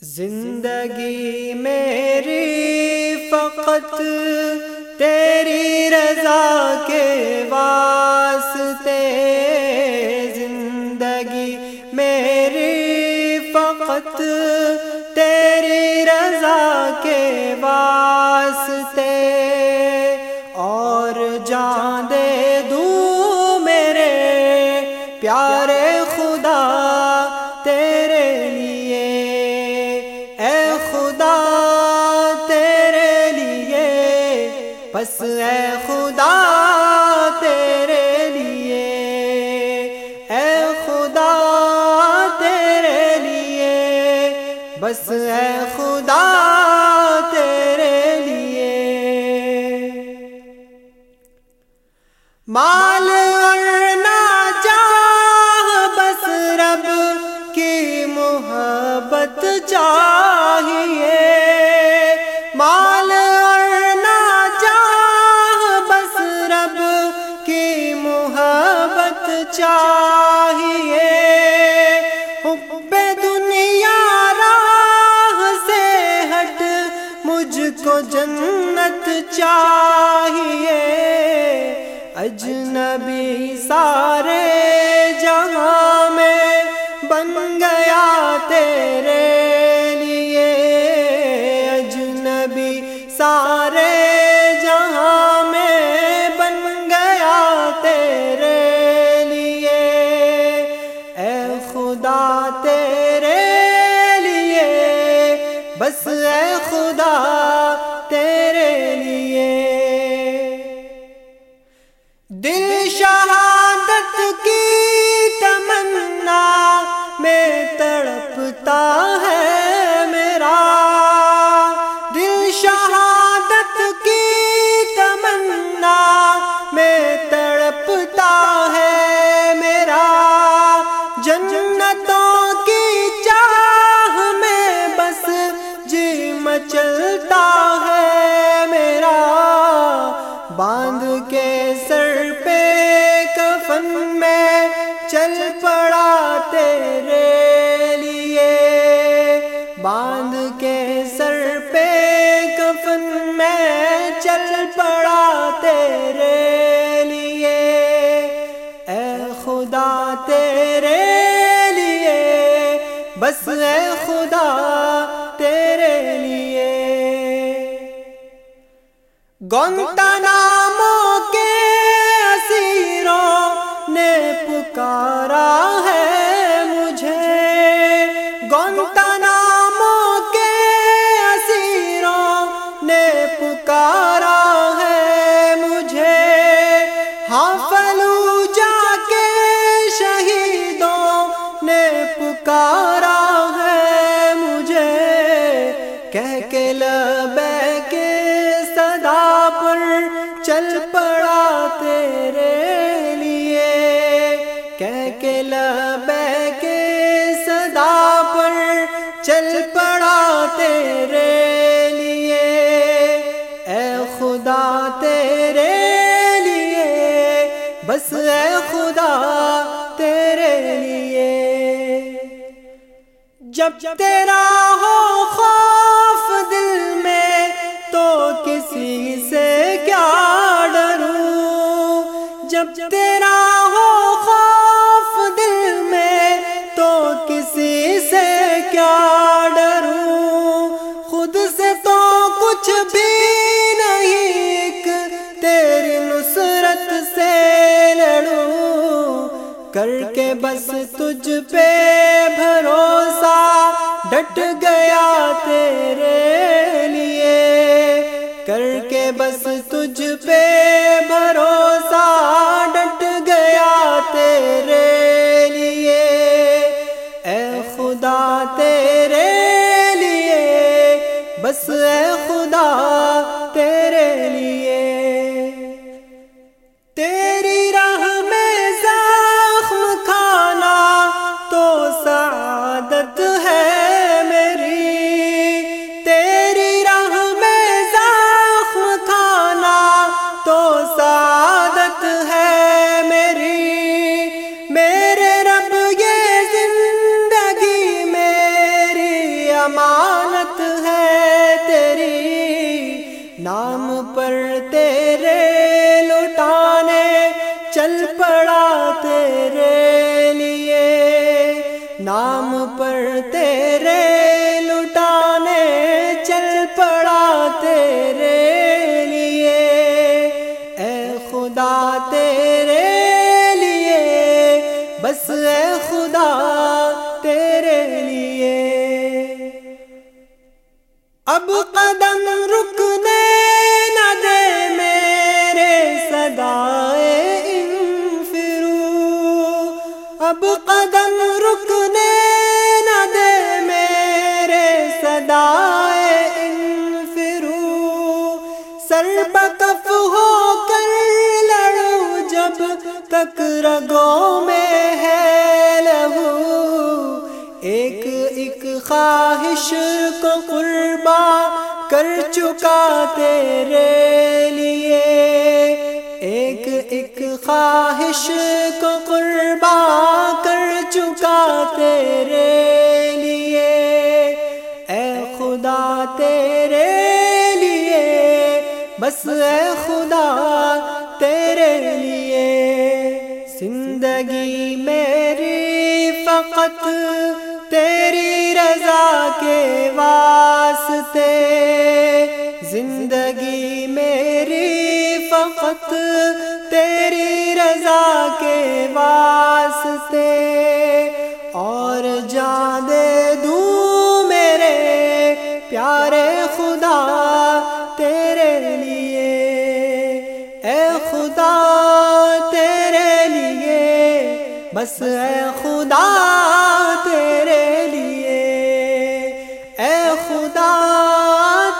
زندگی میری فقط تیری رضا کے واسطے زندگی میری فقط تیری رضا کے واسطے بس اے خدا تیرے لیے، اے خدا تیرے لیے، بس اے خدا تیرے لیے۔ مال نا چاہ، بس رب کی محبت چاہیے چاہیے۔ حب دنیا راہ سے ہٹ مجھ کو جنت چاہیے۔ اجنبی سارے اے خدا تیرے لیے۔ گنتا ناموں کے اسیروں نے پکارا ہے۔ کہہ کے لبے جب تیرا ہو خوف دل میں تو کسی سے کیا ڈروں؟ جب تیرا کہ بس تجھ پہ بھروسہ، ڈٹ گیا تیرے لیے۔ کر کے بس تجھ پہ بھروسہ، ڈٹ گیا تیرے بس اے خدا تیرے لیے۔ اب قدم رکنے نہ دے میرے سدائے فرو اب قدم رکنے نہ دے میرے سدائے فرو سر بکف ہو کر لڑو جب تک رگوں میں ہے لہو۔ ایک ایک خواہش کو قربا کر چکا تیرے لیے۔ ایک ایک خواہش کو قربا کر چکا تیرے لیے۔ اے خدا تیرے لیے، بس اے خدا تیرے لیے۔ زندگی میری فقط بس اے خدا تیرے لیے اے خدا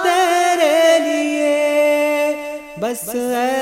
تیرے لیے بس اے